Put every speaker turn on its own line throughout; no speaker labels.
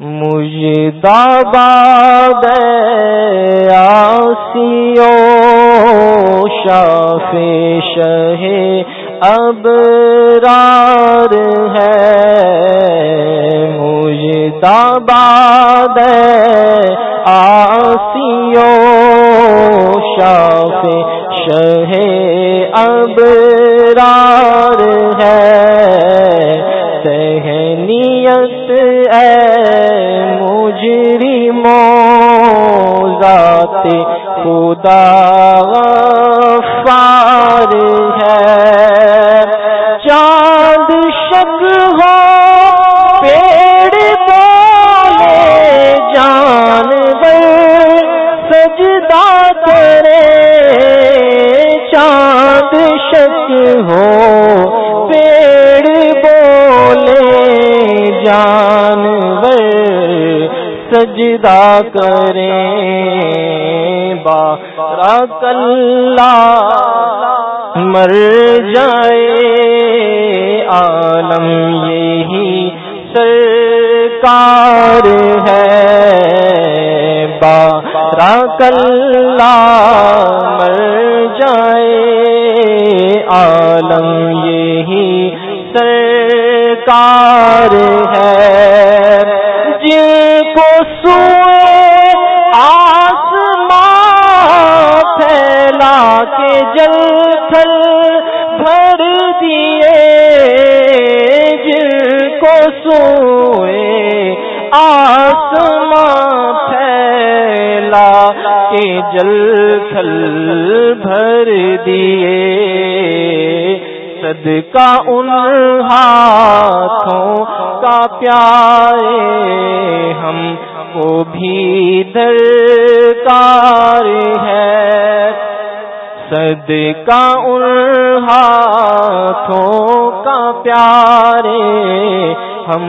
مجھ دباد آسیو شاف شہ اب رار ہے مجھ دباد آسیو شاف شہ اب رار ہے سہنیت خدا فار ہے۔ چاند شک ہو پیڑ بولے جانور سجدہ کرے۔ چاند شک ہو سجدہ کریں۔ بارا کلا مر جائے۔ عالم یہی سرکار ہے۔ بارا کلا مر جائے۔ عالم یہی سرکار ہے۔ جن کو سوئے آسمان پھیلا کے جل تھل بھر دیے۔ جن کو سوئے آسمان پھیلا کے جل تھل بھر دیے۔ صدقہ ان ہاتھوں کا پیارے ہم کو بھی درکار ہے۔ صدقہ ان ہاتھوں کا پیارے ہم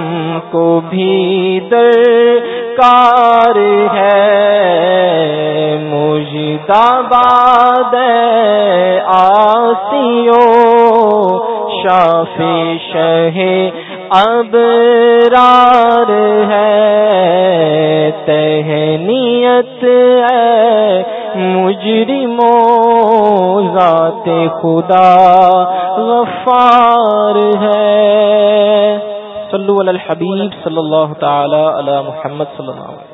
کو بھی درکار ہے۔ مجداباد آسیو شافی شہ ابرار ہے، تہنیت ہے، مجرموں ذات خدا غفار ہے۔ صلو علی الحبیب صلی اللہ تعالی علی محمد صلی اللہ علیہ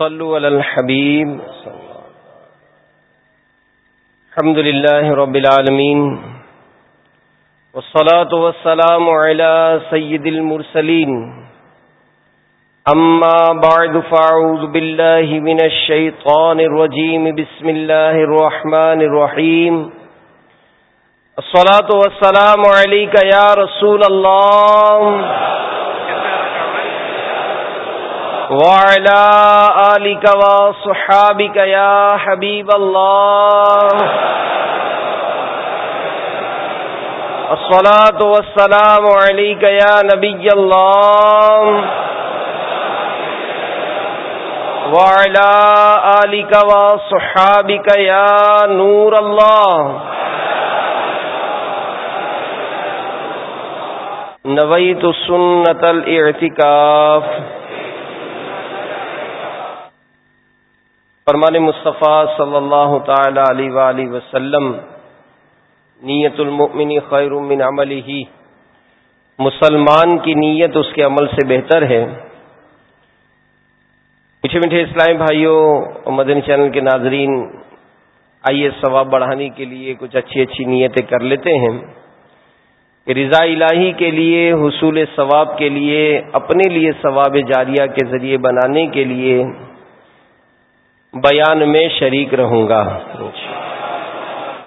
صلو علی الحبیب الحمد للہ رب العالمین والصلاة والسلام على سید المرسلین اما بعد فاعوذ باللہ من الشیطان الرجیم بسم اللہ الرحمن الرحیم الصلاة والسلام علیکہ یا رسول اللہ وعلى آلك وصحابك يا حبيب الله. الصلاة والسلام عليك يا نبي الله. وعلى آلك وصحابك يا نور الله. نويت سنة الاعتكاف فرمان مصطفیٰ صلی اللہ تعالی علیہ وآلہ وسلم، نیت المؤمن خیر من ہی مسلمان کی نیت اس کے عمل سے بہتر ہے۔ میٹھے میٹھے اسلامی بھائیوں اور مدنی چینل کے ناظرین، آئیے ثواب بڑھانے کے لیے کچھ اچھی اچھی نیتیں کر لیتے ہیں۔ رضا الہی کے لیے، حصول ثواب کے لیے، اپنے لیے ثواب جاریہ کے ذریعے بنانے کے لیے بیان میں شریک رہوں گا۔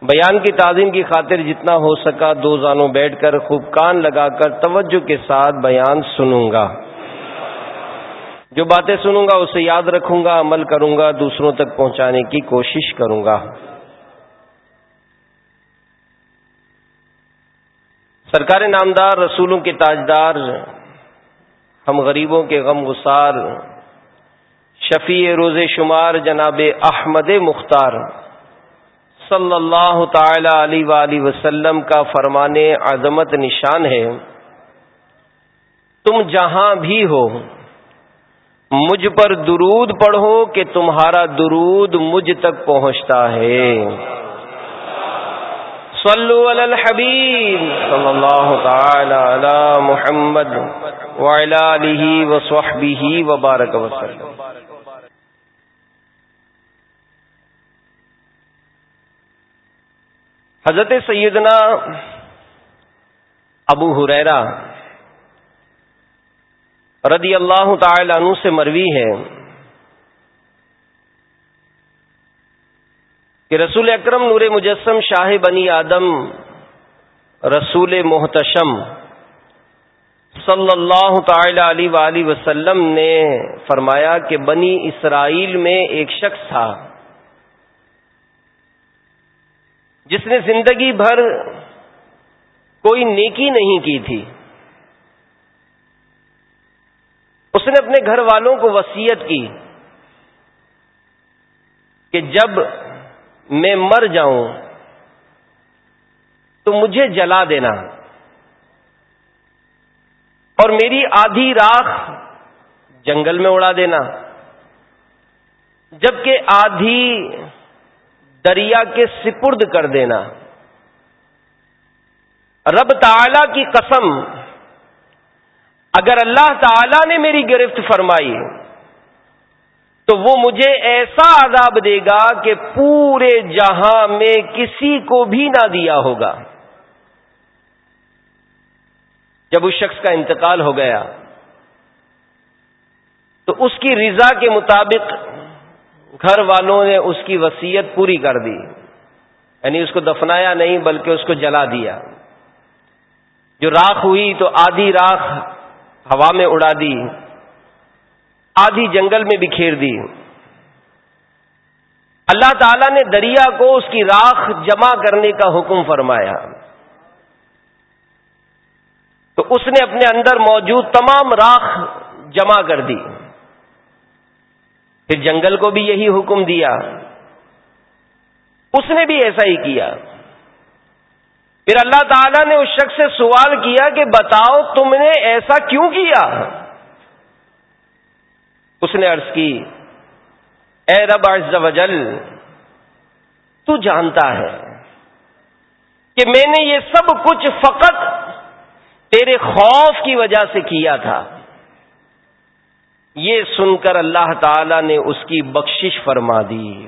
بیان کی تعظیم کی خاطر جتنا ہو سکا دو زانوں بیٹھ کر خوب کان لگا کر توجہ کے ساتھ بیان سنوں گا۔ جو باتیں سنوں گا، اسے یاد رکھوں گا، عمل کروں گا، دوسروں تک پہنچانے کی کوشش کروں گا۔ سرکار نامدار، رسولوں کے تاجدار، ہم غریبوں کے غم گسار شفیع روز شمار جناب احمد مختار صلی اللہ تعالی علیہ وسلم کا فرمان عظمت نشان ہے۔ تم جہاں بھی ہو، مجھ پر درود پڑھو کہ تمہارا درود مجھ تک پہنچتا ہے۔ صلو علی الحبیب صلی اللہ تعالی علی محمد وعلی آلہ وصحبہ وبارک وسلم۔ حضرت سیدنا ابو حریرہ رضی اللہ تعالی عنہ سے مروی ہے کہ رسول اکرم نور مجسم شاہ بنی آدم رسول محتشم صلی اللہ تعالی علیہ وآلہ وسلم نے فرمایا کہ بنی اسرائیل میں ایک شخص تھا۔ جس نے زندگی بھر کوئی نیکی نہیں کی تھی، اس نے اپنے گھر والوں کو وسیعت کی کہ جب میں مر جاؤں تو مجھے جلا دینا۔ اور میری آدھی راکھ جنگل میں اڑا دینا۔ جبکہ آدھی دریا کے سپرد کر دینا۔ رب تعالی کی قسم، اگر اللہ تعالی نے میری گرفت فرمائی، تو وہ مجھے ایسا عذاب دے گا کہ پورے جہاں میں کسی کو بھی نہ دیا ہوگا۔ جب اس شخص کا انتقال ہو گیا، تو اس کی رضا کے مطابق گھر والوں نے اس کی وسیعت پوری کر دی یعنی اس کو دفنایا نہیں بلکہ اس کو جلا دیا جو راکھ ہوئی تو آدھی راکھ ہوا میں اڑا دی، آدھی جنگل میں بکھیر دی۔ اللہ تعالی نے دریا کو اس کی راکھ جمع کرنے کا حکم فرمایا۔ تو اس نے اپنے اندر موجود تمام راکھ جمع کر دی۔ پھر جنگل کو بھی یہی حکم دیا۔ اس نے بھی ایسا ہی کیا۔ پھر اللہ تعالیٰ نے اس شخص سے سوال کیا کہ بتاؤ تم نے ایسا کیوں کیا؟ اس نے عرض کی، اے رب عز و جل، تو جانتا ہے کہ میں نے یہ سب کچھ فقط تیرے خوف کی وجہ سے کیا تھا۔ یہ سن کر اللہ تعالی نے اس کی بخشش فرما دی۔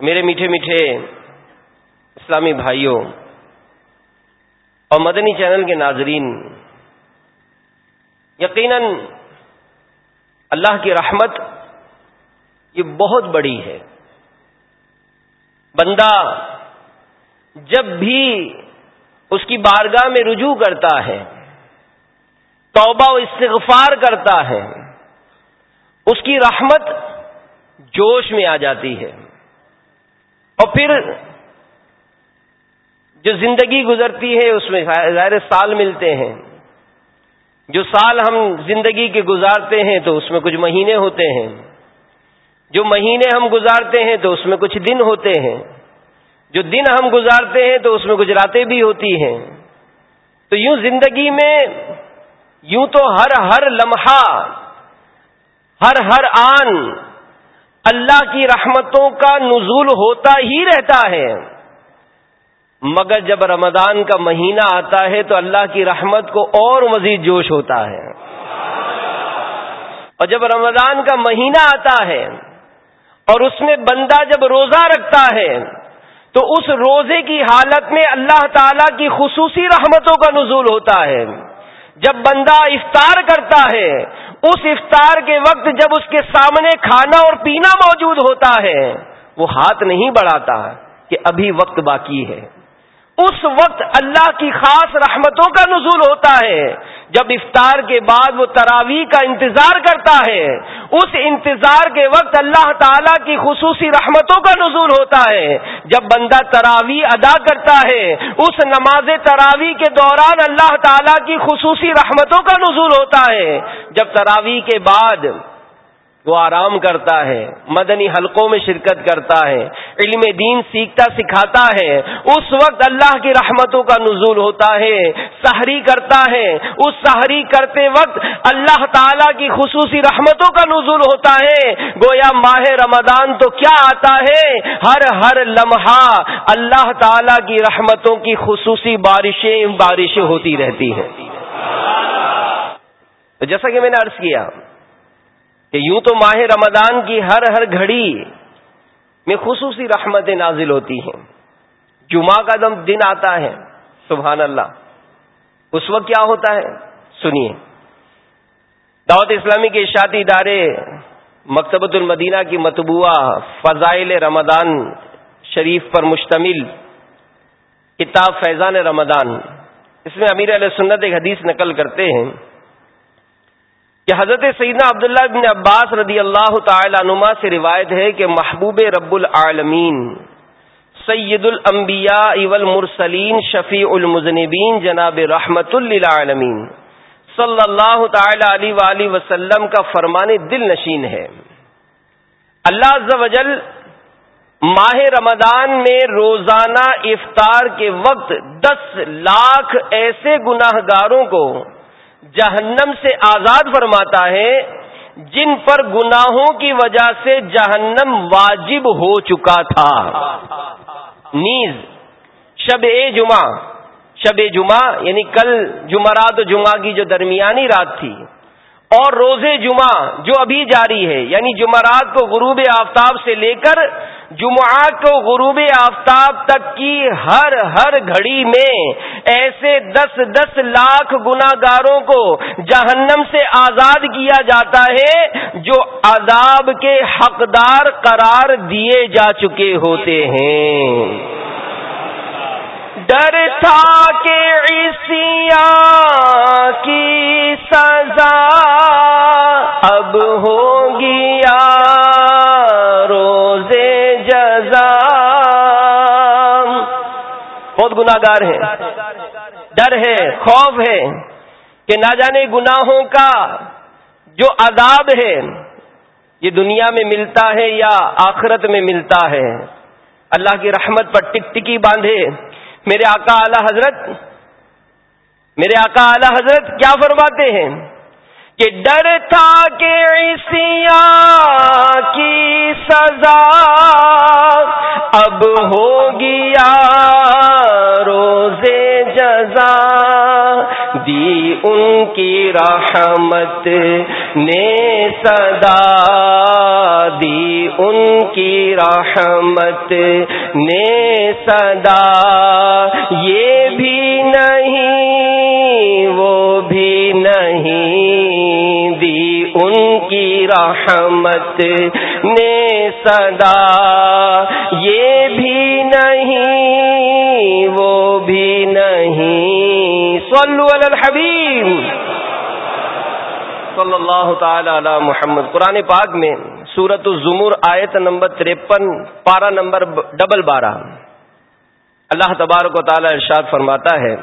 میرے میٹھے میٹھے اسلامی بھائیوں اور مدنی چینل کے ناظرین، یقیناً اللہ کی رحمت یہ بہت بڑی ہے۔ بندہ جب بھی اس کی بارگاہ میں رجوع کرتا ہے توبہ و استغفار کرتا ہے، اس کی رحمت جوش میں آ جاتی ہے۔ اور پھر جو زندگی گزرتی ہے، اس میں ظاہر سال ملتے ہیں۔ جو سال ہم زندگی کے گزارتے ہیں، تو اس میں کچھ مہینے ہوتے ہیں۔ جو مہینے ہم گزارتے ہیں، تو اس میں کچھ دن ہوتے ہیں۔ جو دن ہم گزارتے ہیں، تو اس میں کچھ راتیں بھی ہوتی ہیں۔ تو یوں زندگی میں یوں تو ہر ہر لمحہ، ہر ہر آن اللہ کی رحمتوں کا نزول ہوتا ہی رہتا ہے۔ مگر جب رمضان کا مہینہ آتا ہے تو اللہ کی رحمت کو اور مزید جوش ہوتا ہے۔ اور جب رمضان کا مہینہ آتا ہے اور اس میں بندہ جب روزہ رکھتا ہے تو اس روزے کی حالت میں اللہ تعالی کی خصوصی رحمتوں کا نزول ہوتا ہے۔ جب بندہ افطار کرتا ہے، اس افطار کے وقت جب اس کے سامنے کھانا اور پینا موجود ہوتا ہے، وہ ہاتھ نہیں بڑھاتا کہ ابھی وقت باقی ہے۔ اس وقت اللہ کی خاص رحمتوں کا نزول ہوتا ہے۔ جب افطار کے بعد وہ تراویح کا انتظار کرتا ہے، اس انتظار کے وقت اللہ تعالیٰ کی خصوصی رحمتوں کا نزول ہوتا ہے۔ جب بندہ تراویح ادا کرتا ہے، اس نماز تراویح کے دوران اللہ تعالیٰ کی خصوصی رحمتوں کا نزول ہوتا ہے۔ جب تراویح کے بعد وہ آرام کرتا ہے، مدنی حلقوں میں شرکت کرتا ہے، علم دین سیکھتا سکھاتا ہے، اس وقت اللہ کی رحمتوں کا نزول ہوتا ہے، سحری کرتا ہے۔ اس سحری کرتے وقت اللہ تعالی کی خصوصی رحمتوں کا نزول ہوتا ہے۔ گویا ماہ رمضان تو کیا آتا ہے؟ ہر ہر لمحہ اللہ تعالی کی رحمتوں کی خصوصی بارشیں بارشیں ہوتی رہتی ہیں۔ جیسا کہ میں نے عرض کیا کہ یوں تو ماہ رمضان کی ہر ہر گھڑی میں خصوصی رحمتیں نازل ہوتی ہیں۔ جمعہ کا دم دن آتا ہے، سبحان اللہ۔ اس وقت کیا ہوتا ہے؟ سنیے۔ دعوت اسلامی کے اشاعتی ادارے مکتبۃ المدینہ کی متبوعہ فضائل رمضان شریف پر مشتمل کتاب فیضان رمضان۔ اس میں امیر علیہ سنت ایک حدیث نقل کرتے ہیں۔ کہ حضرت سیدنا عبداللہ بن عباس رضی اللہ تعالی عنما سے روایت ہے کہ محبوب رب العالمین، سید الانبیاء والمرسلین، شفیع المزنبین جناب رحمت للعالمین۔ صلی اللہ تعالی علیہ وآلہ وسلم کا فرمان دل نشین ہے۔ اللہ عز و جل ماہ رمضان میں روزانہ افطار کے وقت دس لاکھ ایسے گناہ گاروں کو جہنم سے آزاد فرماتا ہے، جن پر گناہوں کی وجہ سے جہنم واجب ہو چکا تھا۔ نیز، شب اے جمعہ، شب جمعہ یعنی کل جمعرات و جمعہ کی جو درمیانی رات تھی، اور روزے جمعہ جو ابھی جاری ہے یعنی جمعرات کو غروب آفتاب سے لے کر جمعات کو غروب آفتاب تک کی ہر ہر گھڑی میں ایسے دس دس لاکھ گناگاروں کو جہنم سے آزاد کیا جاتا ہے جو عذاب کے حقدار قرار دیے جا چکے ہوتے ہیں۔ ڈر تھا کہ عیسیا کی سزا اب ہو گیا بہت گناگار ہے۔ ڈر ہے، خوف ہے کہ نہ جانے گناہوں کا جو عذاب ہے، یہ دنیا میں ملتا ہے یا آخرت میں ملتا ہے۔ اللہ کی رحمت پر ٹک ٹکی باندھے۔ میرے آقا اعلی حضرت، میرے آقا اعلی حضرت کیا فرماتے ہیں؟ کہ ڈر تھا کہ عیسیا کی سزا اب ہو گیا روزے جزا؟ دی ان کی رحمت نے صدا۔ دی ان کی رحمت نے صدا۔ یہ بھی نہیں رحمت نے صدا، یہ بھی نہیں، وہ بھی نہیں۔ صلو علی الحبیب۔ صلی اللہ تعالی علی محمد۔ قرآن پاک میں سورت الزمر آیت نمبر تریپن، پارہ نمبر ڈبل بارہ۔ اللہ تبارک و تعالی ارشاد فرماتا ہے،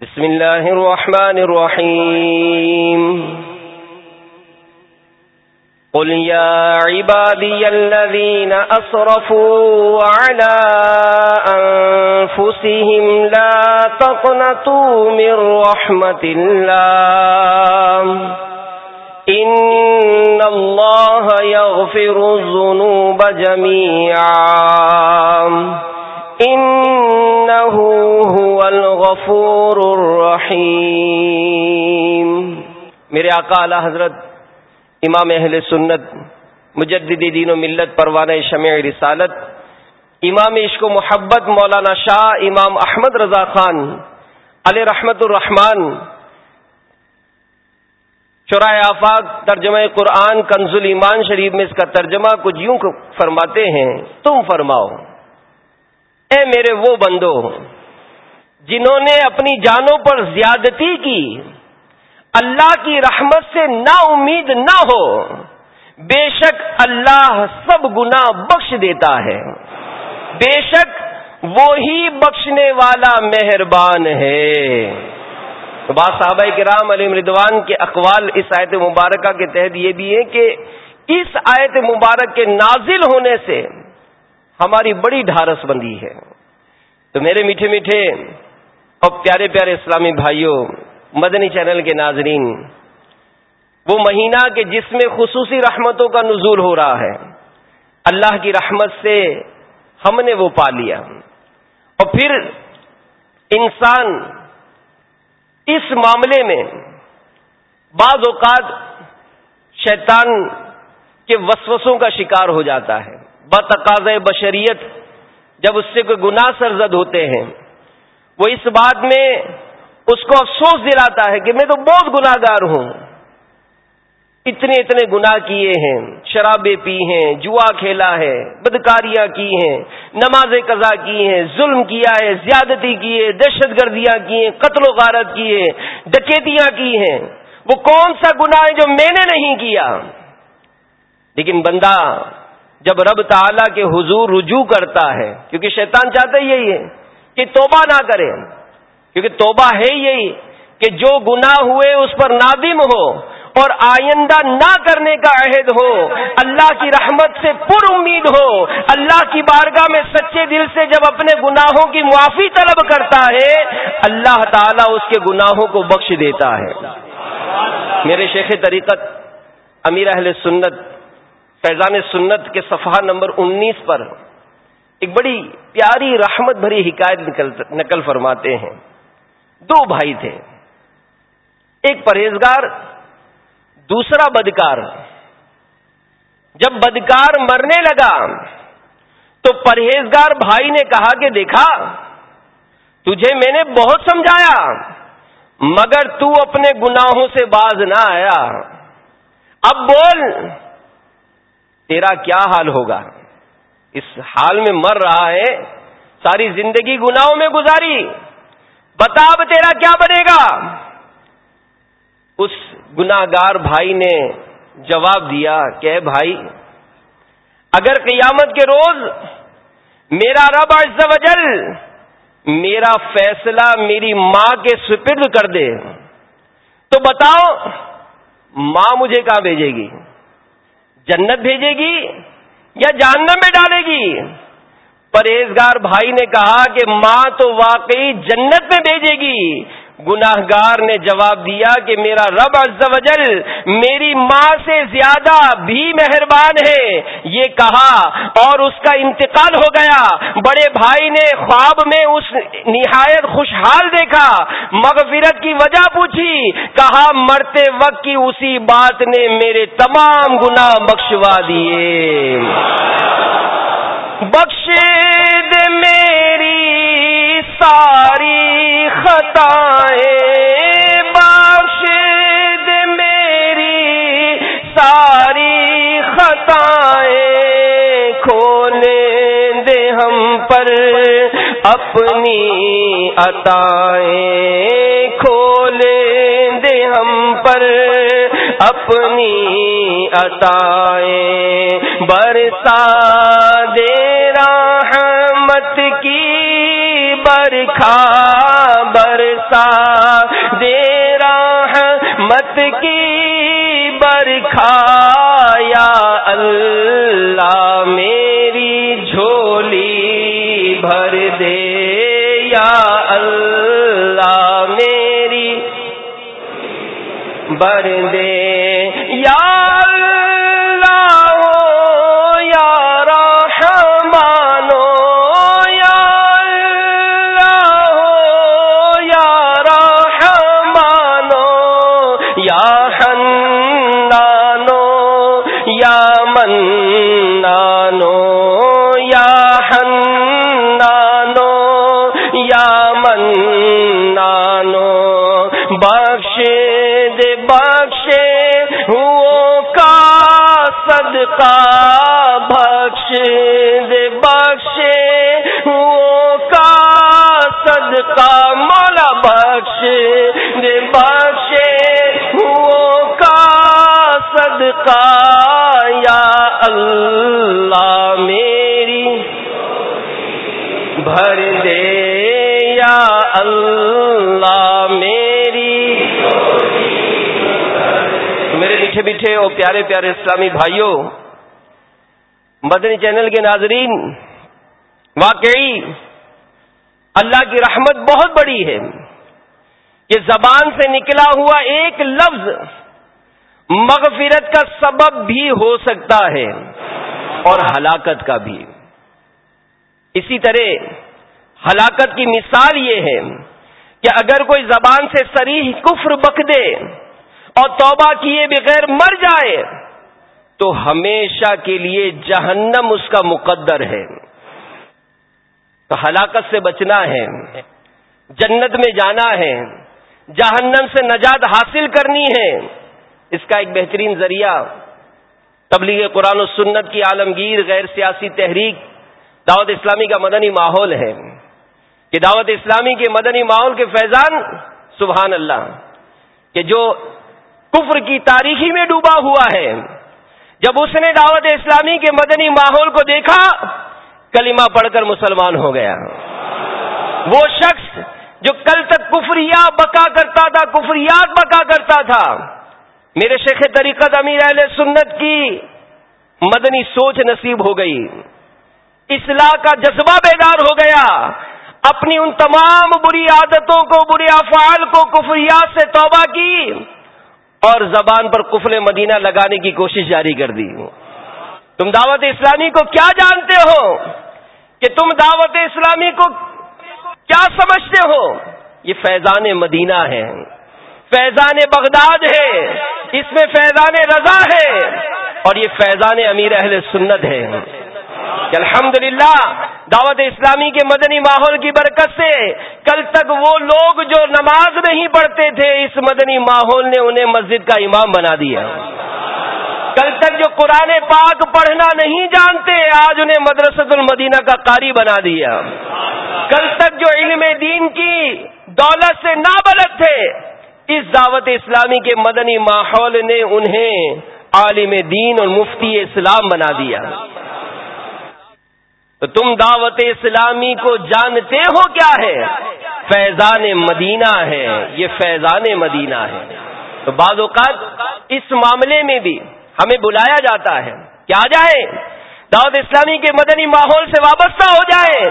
بسم اللہ الرحمن الرحیم۔ قل يا عبادي الذين أصرفوا على أنفسهم لا تقنطوا من رحمة الله. إن الله يغفر الذنوب جميعا. إنه هو الغفور الرحيم. میرے آقا اعلی حضرت امام اہل سنت، مجدد دین و ملت، پروانہ شمع رسالت، امام عشق و محبت مولانا شاہ امام احمد رضا خان علیہ رحمت الرحمان شرائے آفاق، ترجمہ قرآن، کنز ایمان شریف میں اس کا ترجمہ کچھ یوں فرماتے ہیں، تم فرماؤ، اے میرے وہ بندو، جنہوں نے اپنی جانوں پر زیادتی کی اللہ کی رحمت سے نا امید نہ ہو، بے شک اللہ سب گنا بخش دیتا ہے۔ بے شک وہی بخشنے والا مہربان ہے۔ بعض صحابہ کرام علی مردوان کے اقوال اس آیت مبارکہ کے تحت یہ بھی ہے کہ اس آیت مبارک کے نازل ہونے سے ہماری بڑی ڈھارس بندی ہے۔ تو میرے میٹھے میٹھے اور پیارے پیارے اسلامی بھائیوں مدنی چینل کے ناظرین، وہ مہینہ کے جس میں خصوصی رحمتوں کا نزول ہو رہا ہے، اللہ کی رحمت سے ہم نے وہ پا لیا۔ اور پھر انسان اس معاملے میں بعض اوقات شیطان کے وسوسوں کا شکار ہو جاتا ہے۔ بتقاض بشریت جب اس سے کوئی گناہ سرزد ہوتے ہیں، وہ اس بات میں اس کو افسوس دلاتا ہے کہ میں تو بہت گناہ گار ہوں۔ اتنے اتنے گناہ کیے ہیں، شرابیں پی ہیں، جوا کھیلا ہے، بدکاریاں کی ہیں، نماز قضا کی ہیں، ظلم کیا ہے، زیادتی کی ہے، دہشت گردیاں کی ہیں، قتل و غارت کی ہے ڈکیتیاں کی ہیں۔ وہ کون سا گناہ ہے جو میں نے نہیں کیا؟ لیکن بندہ جب رب تعالی کے حضور رجوع کرتا ہے، کیونکہ شیطان چاہتا یہی ہے کہ توبہ نہ کرے۔ کیونکہ توبہ ہے یہی کہ جو گناہ ہوئے اس پر نادم ہو اور آئندہ نہ کرنے کا عہد ہو، اللہ کی رحمت سے پر امید ہو، اللہ کی بارگاہ میں سچے دل سے جب اپنے گناہوں کی معافی طلب کرتا ہے، اللہ تعالیٰ اس کے گناہوں کو بخش دیتا ہے۔ میرے شیخ طریقت، امیر اہل سنت، فیضان سنت کے صفحہ نمبر انیس پر ایک بڑی پیاری رحمت بھری حکایت نقل فرماتے ہیں۔ دو بھائی تھے۔ ایک پرہیزگار، دوسرا بدکار۔ جب بدکار مرنے لگا، تو پرہیزگار بھائی نے کہا کہ دیکھا، تجھے میں نے بہت سمجھایا، مگر تو اپنے گناہوں سے باز نہ آیا۔ اب بول، تیرا کیا حال ہوگا؟ اس حال میں مر رہا ہے، ساری زندگی گناہوں میں گزاری۔ بتا اب تیرا کیا بنے گا؟ اس گناگار بھائی نے جواب دیا کہ بھائی، اگر قیامت کے روز میرا رب عز و جل میرا فیصلہ میری ماں کے سپرد کر دے، تو بتاؤ، ماں مجھے کہاں بھیجے گی؟ جنت بھیجے گی یا جہنم میں ڈالے گی؟ پرہیزگار بھائی نے کہا کہ ماں تو واقعی جنت میں بھیجے گی۔ گناہ گار نے جواب دیا کہ میرا رب عز و جل میری ماں سے زیادہ بھی مہربان ہے۔ یہ کہا اور اس کا انتقال ہو گیا۔ بڑے بھائی نے خواب میں اس نہایت خوشحال دیکھا۔ مغفرت کی وجہ پوچھی۔ کہا، مرتے وقت کی اسی بات نے میرے تمام گناہ بخشوا دیے۔ بخش میری ساری خطائیں۔ بخش دے میری ساری خطائیں۔ کھولے دے ہم پر۔ اپنی عطائیں کھولیں دے ہم پر۔ اپنی عطائیں برسا دے رحمت کی، برکھا برسا دے رحمت کی۔ برکھا یا اللہ میری جھولی بھر دے یا اللہ میری بھر دے یا منانو بخش دے بخش ہو کا صدقہ بخش دے بخشے، ہو کا صدقہ، مولا بخشے دے بخشے، ہو کا صدقہ، یا اللہ میری، بھر دے یا اللہ میری میرے میٹھے میٹھے اور پیارے پیارے اسلامی بھائیوں، مدنی چینل کے ناظرین، واقعی اللہ کی رحمت بہت بڑی ہے۔ کہ زبان سے نکلا ہوا ایک لفظ مغفرت کا سبب بھی ہو سکتا ہے اور ہلاکت کا بھی۔ اسی طرح ہلاکت کی مثال یہ ہے کہ اگر کوئی زبان سے سریح کفر بک دے اور توبہ کیے بغیر مر جائے، تو ہمیشہ کے لیے جہنم اس کا مقدر ہے۔ تو ہلاکت سے بچنا ہے، جنت میں جانا ہے، جہنم سے نجات حاصل کرنی ہے۔ اس کا ایک بہترین ذریعہ تبلیغ قرآن و سنت کی عالمگیر غیر سیاسی تحریک دعوت اسلامی کا مدنی ماحول ہے۔ کہ دعوت اسلامی کے مدنی ماحول کے فیضان، سبحان اللہ، کہ جو کفر کی تاریخی میں ڈوبا ہوا ہے، جب اس نے دعوت اسلامی کے مدنی ماحول کو دیکھا، کلمہ پڑھ کر مسلمان ہو گیا۔ وہ شخص جو کل تک کفریا بکا کرتا تھا، کفریات بکا کرتا تھا، میرے شیخ طریقت امیر اہل سنت کی مدنی سوچ نصیب ہو گئی۔ اصلاح کا جذبہ بیدار ہو گیا۔ اپنی ان تمام بری عادتوں کو، بری افعال کو کفریات سے توبہ کی اور زبان پر کفل مدینہ لگانے کی کوشش جاری کر دی۔ تم دعوت اسلامی کو کیا جانتے ہو؟ کہ تم دعوت اسلامی کو کیا سمجھتے ہو؟ یہ فیضان مدینہ ہے۔ فیضان بغداد ہے۔ اس میں فیضان رضا ہے۔ اور یہ فیضان امیر اہل سنت ہے۔ الحمد للہ دعوت اسلامی کے مدنی ماحول کی برکت سے کل تک وہ لوگ جو نماز نہیں پڑھتے تھے، اس مدنی ماحول نے انہیں مسجد کا امام بنا دیا۔ کل تک جو قرآن پاک پڑھنا نہیں جانتے، آج انہیں مدرسۃ المدینہ کا قاری بنا دیا۔ کل تک جو علم دین کی دولت سے نابلد تھے، اس دعوت اسلامی کے مدنی ماحول نے انہیں عالم دین اور مفتی اسلام بنا دیا۔ تو تم دعوت اسلامی کو جانتے ہو کیا ہے؟ فیضان مدینہ ہے۔ یہ فیضان مدینہ ہے۔ تو بعض اوقات اس معاملے میں بھی ہمیں بلایا جاتا ہے۔ کیا جائے؟ دعوت اسلامی کے مدنی ماحول سے وابستہ ہو جائے۔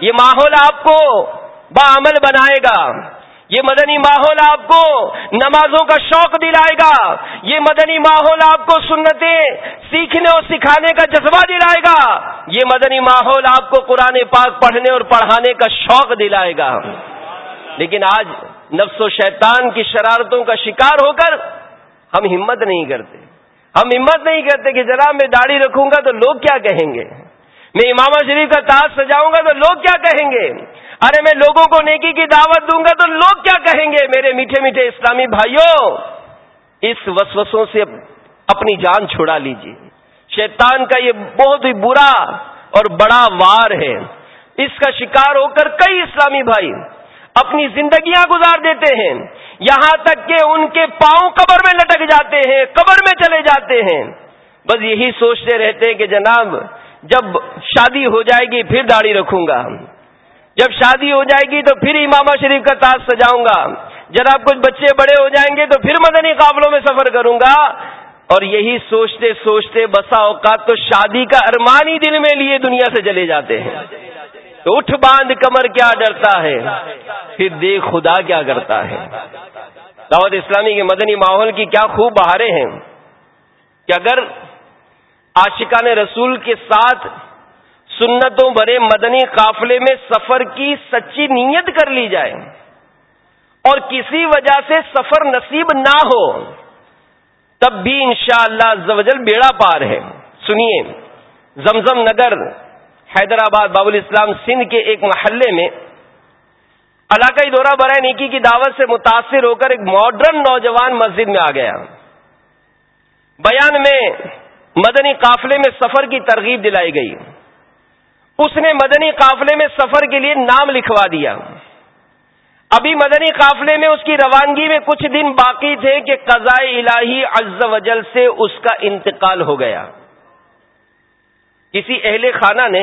یہ ماحول آپ کو بعمل بنائے گا۔ یہ مدنی ماحول آپ کو نمازوں کا شوق دلائے گا۔ یہ مدنی ماحول آپ کو سنتیں سیکھنے اور سکھانے کا جذبہ دلائے گا۔ یہ مدنی ماحول آپ کو قرآن پاک پڑھنے اور پڑھانے کا شوق دلائے گا۔ لیکن آج نفس و شیطان کی شرارتوں کا شکار ہو کر ہم ہمت نہیں کرتے۔ ہم ہمت نہیں کرتے کہ جناب میں داڑھی رکھوں گا تو لوگ کیا کہیں گے؟ میں امام شریف کا تاج سجاؤں گا تو لوگ کیا کہیں گے؟ ارے میں لوگوں کو نیکی کی دعوت دوں گا تو لوگ کیا کہیں گے؟ میرے میٹھے میٹھے اسلامی بھائیوں، اس وسوسوں سے اپنی جان چھڑا لیجیے شیطان کا یہ بہت ہی برا اور بڑا وار ہے۔ اس کا شکار ہو کر کئی اسلامی بھائی اپنی زندگیاں گزار دیتے ہیں۔ یہاں تک کہ ان کے پاؤں قبر میں لٹک جاتے ہیں، قبر میں چلے جاتے ہیں۔ بس یہی سوچتے رہتے ہیں کہ جناب، جب شادی ہو جائے گی، پھر داڑھی رکھوں گا۔ جب شادی ہو جائے گی تو پھر امامہ شریف کا تاج سجاؤں گا۔ جناب کچھ بچے بڑے ہو جائیں گے تو پھر مدنی قابلوں میں سفر کروں گا۔ اور یہی سوچتے سوچتے بسا اوقات تو شادی کا ارمانی دن میں لیے دنیا سے چلے جاتے ہیں۔ تو اٹھ باندھ کمر کیا ڈرتا ہے، پھر دیکھ خدا کیا کرتا ہے۔ دعوت اسلامی کے مدنی ماحول کی کیا خوب بہاریں ہیں کہ اگر عاشقان رسول کے ساتھ سنتوں بھرے مدنی قافلے میں سفر کی سچی نیت کر لی جائے اور کسی وجہ سے سفر نصیب نہ ہو، تب بھی انشاءاللہ شاء اللہ بیڑا پار ہے۔ سنیے، زمزم نگر، حیدرآباد باب الاسلام سندھ کے ایک محلے میں علاقائی دورہ برائے نیکی کی دعوت سے متاثر ہو کر ایک ماڈرن نوجوان مسجد میں آ گیا۔ بیان میں مدنی قافلے میں سفر کی ترغیب دلائی گئی۔ اس نے مدنی قافلے میں سفر کے لیے نام لکھوا دیا۔ ابھی مدنی قافلے میں اس کی روانگی میں کچھ دن باقی تھے کہ قضاء الہی عز وجل سے اس کا انتقال ہو گیا۔ کسی اہل خانہ نے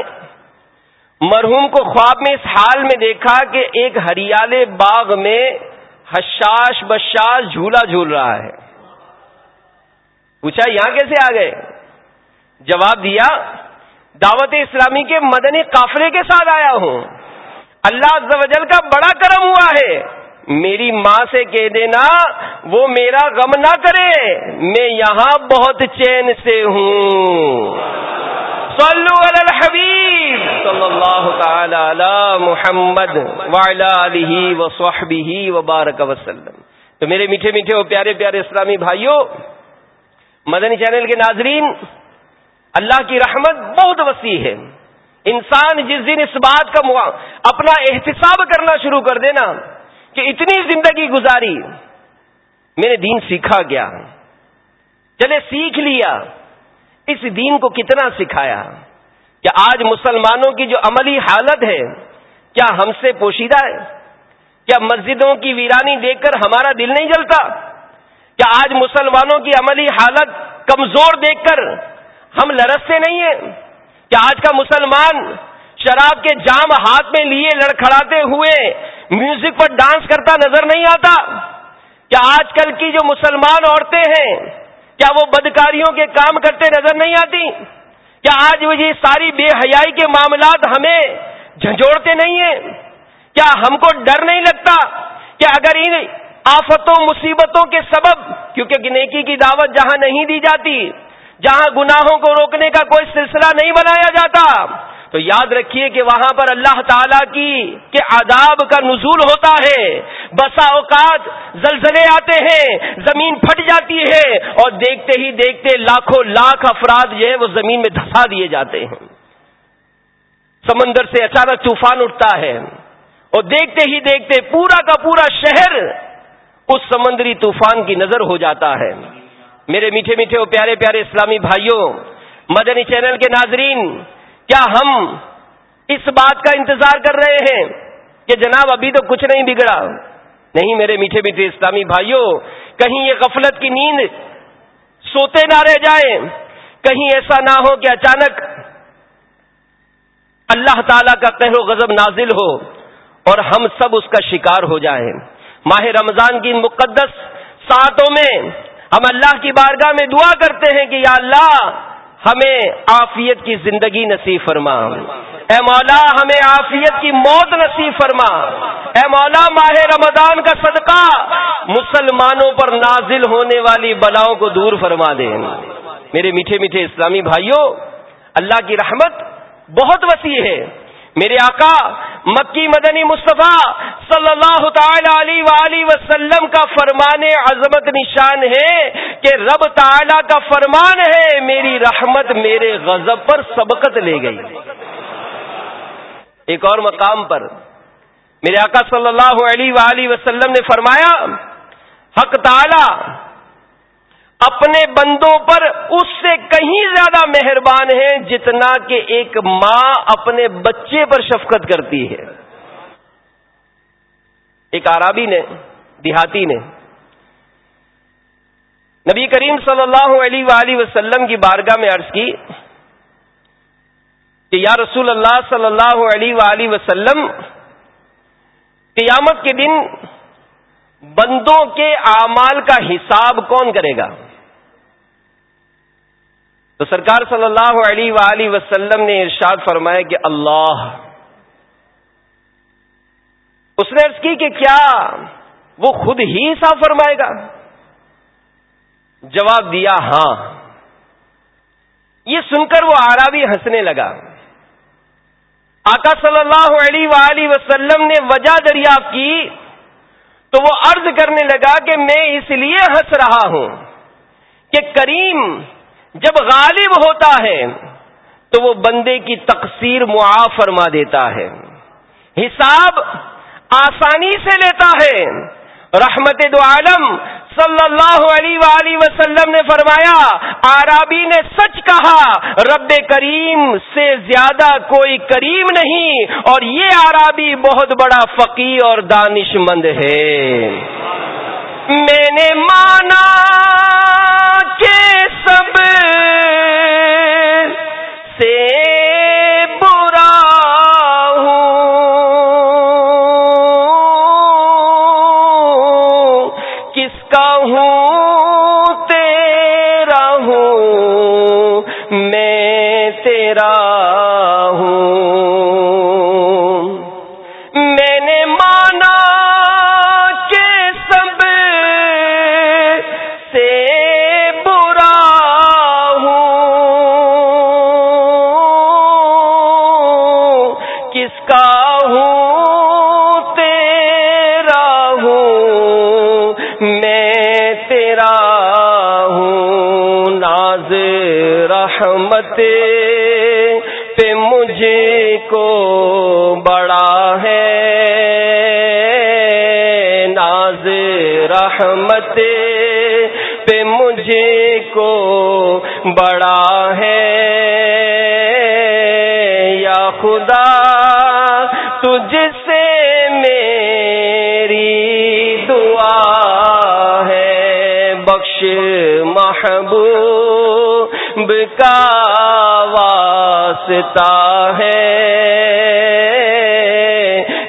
مرحوم کو خواب میں اس حال میں دیکھا کہ ایک ہریالے باغ میں حشاش بشاش جھولا جھول رہا ہے۔ پوچھا، یہاں کیسے آ گئے؟ جواب دیا دعوت اسلامی کے مدنی قافلے کے ساتھ آیا ہوں۔ اللہ عز و جل کا بڑا کرم ہوا ہے۔ میری ماں سے کہہ دینا، وہ میرا غم نہ کرے۔ میں یہاں بہت چین سے ہوں۔ صلو علی الحبیب۔ صلی اللہ تعالی علی محمد وبارک وسلم۔ تو میرے میٹھے میٹھے اور پیارے پیارے اسلامی بھائیوں، مدنی چینل کے ناظرین اللہ کی رحمت بہت وسیع ہے۔ انسان جس دن اس بات کا اپنا احتساب کرنا شروع کر دینا کہ اتنی زندگی گزاری میں نے دین سیکھا گیا۔ چلے سیکھ لیا۔ اس دین کو کتنا سکھایا؟ کیا آج مسلمانوں کی جو عملی حالت ہے، کیا ہم سے پوشیدہ ہے؟ کیا مسجدوں کی ویرانی دیکھ کر ہمارا دل نہیں جلتا؟ کیا آج مسلمانوں کی عملی حالت کمزور دیکھ کر ہم لرستے نہیں ہیں۔ کہ آج کا مسلمان شراب کے جام ہاتھ میں لیے لڑکھڑاتے ہوئے میوزک پر ڈانس کرتا نظر نہیں آتا؟ کیا آج کل کی جو مسلمان عورتیں ہیں، کیا وہ بدکاریوں کے کام کرتے نظر نہیں آتی؟ کیا آج وہ یہ ساری بے حیائی کے معاملات ہمیں جھنجھوڑتے نہیں ہیں؟ کیا ہم کو ڈر نہیں لگتا کہ اگر ان آفتوں مصیبتوں کے سبب، کیونکہ نیکی کی دعوت جہاں نہیں دی جاتی جہاں گناہوں کو روکنے کا کوئی سلسلہ نہیں بنایا جاتا، تو یاد رکھیے کہ وہاں پر اللہ تعالی کی کہ آداب کا نزول ہوتا ہے۔ بسا اوقات زلزلے آتے ہیں، زمین پھٹ جاتی ہے اور دیکھتے ہی دیکھتے لاکھوں لاکھ افراد جو ہے وہ زمین میں دھسا دیے جاتے ہیں۔ سمندر سے اچانک طوفان اٹھتا ہے اور دیکھتے ہی دیکھتے پورا کا پورا شہر اس سمندری طوفان کی نظر ہو جاتا ہے۔ میرے میٹھے میٹھے اور پیارے پیارے اسلامی بھائیوں، مدنی چینل کے ناظرین، کیا ہم اس بات کا انتظار کر رہے ہیں کہ جناب ابھی تو کچھ نہیں بگڑا؟ نہیں میرے میٹھے میٹھے اسلامی بھائیوں، کہیں یہ غفلت کی نیند سوتے نہ رہ جائیں کہیں ایسا نہ ہو کہ اچانک اللہ تعالی کا قہر و غضب نازل ہو اور ہم سب اس کا شکار ہو جائیں۔ ماہ رمضان کی مقدس ساتوں میں ہم اللہ کی بارگاہ میں دعا کرتے ہیں کہ یا اللہ ہمیں آفیت کی زندگی نصیب فرما۔ اے مولا، ہمیں آفیت کی موت نصیب فرما۔ اے مولا، ماہ رمضان کا صدقہ مسلمانوں پر نازل ہونے والی بلاؤں کو دور فرما دے۔ میرے میٹھے میٹھے اسلامی بھائیوں، اللہ کی رحمت بہت وسیع ہے۔ میرے آقا، مکی مدنی مصطفیٰ صلی اللہ تعالی علیہ وآلہ وسلم کا فرمان عظمت نشان ہے کہ رب تعالی کا فرمان ہے، میری رحمت میرے غضب پر سبقت لے گئی۔ ایک اور مقام پر میرے آقا صلی اللہ علیہ وآلہ وسلم نے فرمایا، حق تعالی اپنے بندوں پر اس سے کہیں زیادہ مہربان ہے جتنا کہ ایک ماں اپنے بچے پر شفقت کرتی ہے۔ ایک عرابی نے، دیہاتی نے نبی کریم صلی اللہ علیہ وآلہ وسلم کی بارگاہ میں عرض کی کہ یا رسول اللہ صلی اللہ علیہ وآلہ وسلم، قیامت کے دن بندوں کے اعمال کا حساب کون کرے گا؟ تو سرکار صلی اللہ علیہ وآلہ وسلم نے ارشاد فرمایا کہ اللہ اس نے عرض کی کہ کیا وہ خود ہی صاف فرمائے گا؟ جواب دیا ہاں۔ یہ سن کر وہ آرابی ہنسنے لگا۔ آقا صلی اللہ علیہ وآلہ وسلم نے وجہ دریافت کی تو وہ عرض کرنے لگا کہ میں اس لیے ہنس رہا ہوں کہ کریم جب غالب ہوتا ہے تو وہ بندے کی تقسیر معاف فرما دیتا ہے۔ حساب آسانی سے لیتا ہے۔ رحمت دو عالم صلی اللہ علیہ وآلہ وسلم نے فرمایا، آرابی نے سچ کہا، رب کریم سے زیادہ کوئی کریم نہیں، اور یہ آرابی بہت بڑا فقی اور دانش مند ہے۔ میں نے مانا کہ سب رحمت پہ مجھے کو بڑا ہے۔ یا خدا، تجھ سے میری دعا ہے۔ بخش محبوب کا واسطہ ہے۔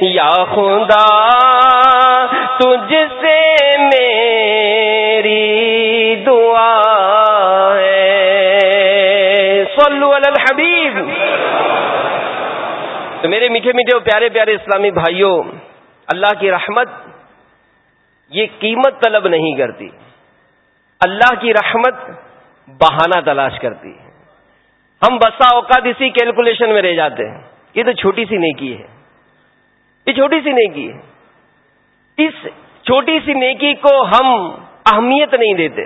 یا خدا میرے میٹھے میٹھے پیارے پیارے اسلامی بھائیوں، اللہ کی رحمت یہ قیمت طلب نہیں کرتی۔ اللہ کی رحمت بہانہ تلاش کرتی۔ ہے ہم بسا اوقات اسی کیلکولیشن میں رہ جاتے ہیں۔ یہ تو چھوٹی سی نیکی ہے۔ یہ چھوٹی سی نیکی ہے۔ اس چھوٹی سی نیکی کو ہم اہمیت نہیں دیتے۔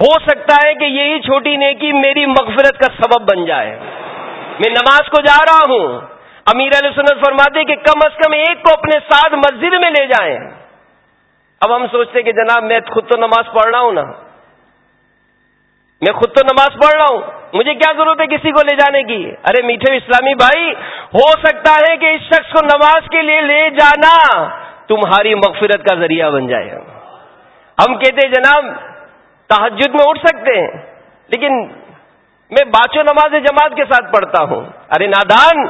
ہو سکتا ہے کہ یہی چھوٹی نیکی میری مغفرت کا سبب بن جائے۔ میں نماز کو جا رہا ہوں۔ امیر علیہ سنت فرماتے کہ کم از کم ایک کو اپنے ساتھ مسجد میں لے جائیں۔ اب ہم سوچتے کہ جناب میں خود تو نماز پڑھ رہا ہوں نا۔ میں خود تو نماز پڑھ رہا ہوں۔ مجھے کیا ضرورت ہے کسی کو لے جانے کی؟ ارے میٹھے اسلامی بھائی، ہو سکتا ہے کہ اس شخص کو نماز کے لیے لے جانا تمہاری مغفرت کا ذریعہ بن جائے۔ ہم کہتے جناب تحجد میں اٹھ سکتے ہیں، لیکن میں باچو نماز جماعت کے ساتھ پڑھتا ہوں۔ ارے نادان